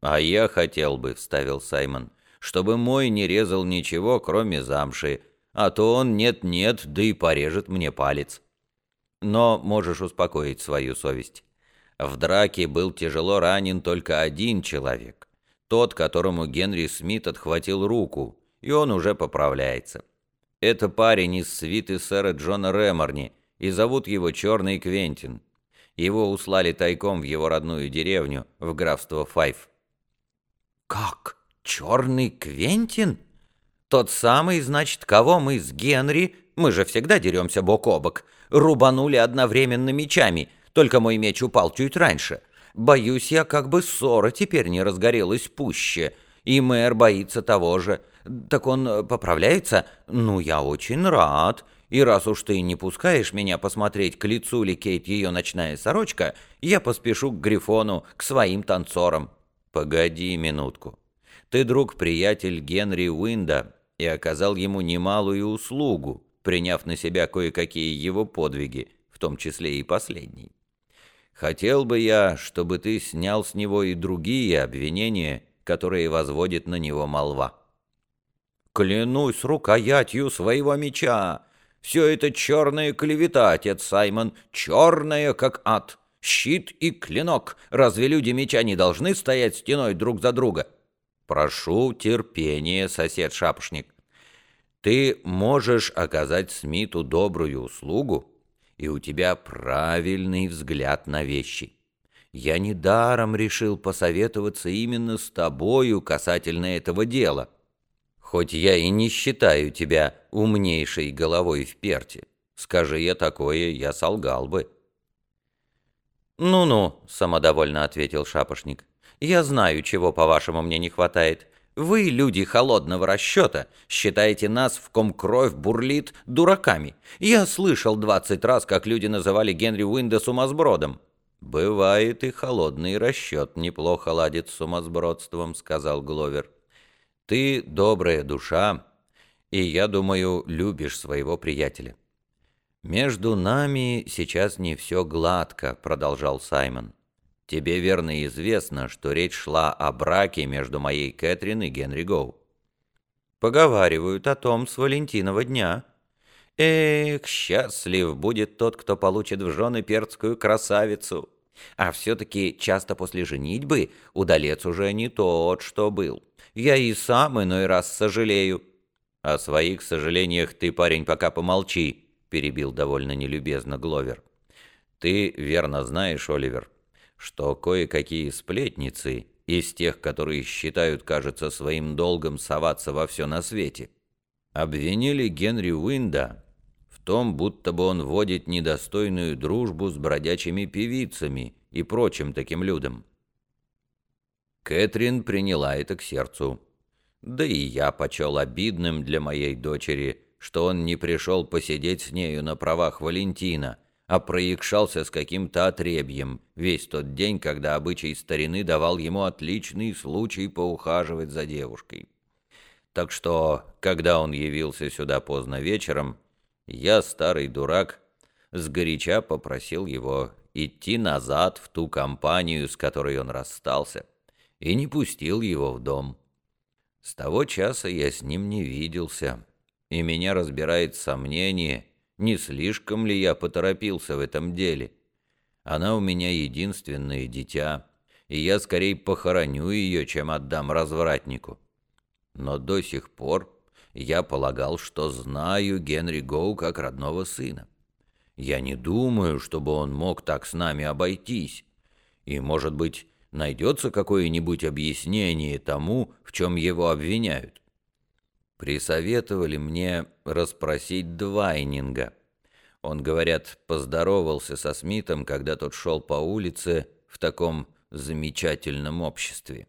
«А я хотел бы», — вставил Саймон, — «чтобы мой не резал ничего, кроме замши, а то он нет-нет, да и порежет мне палец». Но можешь успокоить свою совесть. В драке был тяжело ранен только один человек. Тот, которому Генри Смит отхватил руку, и он уже поправляется. Это парень из свиты сэра Джона Реморни, и зовут его Черный Квентин. Его услали тайком в его родную деревню, в графство Файф. «Как? Черный Квентин? Тот самый, значит, кого мы с Генри, мы же всегда деремся бок о бок, рубанули одновременно мечами, только мой меч упал чуть раньше. Боюсь я, как бы ссора теперь не разгорелась пуще, и мэр боится того же. Так он э, поправляется? Ну, я очень рад. И раз уж ты не пускаешь меня посмотреть, к лицу ли Кейт ее ночная сорочка, я поспешу к Грифону, к своим танцорам. Погоди минутку. Ты друг-приятель Генри Уинда и оказал ему немалую услугу, приняв на себя кое-какие его подвиги, в том числе и последний. Хотел бы я, чтобы ты снял с него и другие обвинения, которые возводит на него молва. Клянусь рукоятью своего меча, все это черная клевета, отец Саймон, черная, как ад. Щит и клинок. Разве люди меча не должны стоять стеной друг за друга? Прошу терпения, сосед Шапошник. Ты можешь оказать Смиту добрую услугу, и у тебя правильный взгляд на вещи. Я недаром решил посоветоваться именно с тобою касательно этого дела, хоть я и не считаю тебя умнейшей головой в перте. Скажи я такое, я солгал бы». «Ну-ну», — самодовольно ответил шапошник, — «я знаю, чего, по-вашему, мне не хватает. Вы, люди холодного расчета, считаете нас, в ком кровь бурлит, дураками. Я слышал двадцать раз, как люди называли Генри Уинда сумасбродом». «Бывает и холодный расчет неплохо ладит с сумасбродством», — сказал Гловер. «Ты добрая душа, и, я думаю, любишь своего приятеля». «Между нами сейчас не все гладко», — продолжал Саймон. Тебе верно известно, что речь шла о браке между моей Кэтрин и Генри Гоу. Поговаривают о том с Валентинова дня. Эх, счастлив будет тот, кто получит в жены перцкую красавицу. А все-таки часто после женитьбы удалец уже не тот, что был. Я и сам иной раз сожалею. О своих сожалениях ты, парень, пока помолчи, перебил довольно нелюбезно Гловер. Ты верно знаешь, Оливер, что кое-какие сплетницы из тех, которые считают, кажется, своим долгом соваться во все на свете, обвинили Генри Уинда в том, будто бы он водит недостойную дружбу с бродячими певицами и прочим таким людям. Кэтрин приняла это к сердцу. Да и я почел обидным для моей дочери, что он не пришел посидеть с нею на правах Валентина — а проекшался с каким-то отребьем весь тот день, когда обычай старины давал ему отличный случай поухаживать за девушкой. Так что, когда он явился сюда поздно вечером, я, старый дурак, сгоряча попросил его идти назад в ту компанию, с которой он расстался, и не пустил его в дом. С того часа я с ним не виделся, и меня разбирает сомнение — не слишком ли я поторопился в этом деле. Она у меня единственное дитя, и я скорее похороню ее, чем отдам развратнику. Но до сих пор я полагал, что знаю Генри Гоу как родного сына. Я не думаю, чтобы он мог так с нами обойтись. И, может быть, найдется какое-нибудь объяснение тому, в чем его обвиняют присоветовали мне расспросить Двайнинга. Он, говорят, поздоровался со Смитом, когда тот шел по улице в таком замечательном обществе.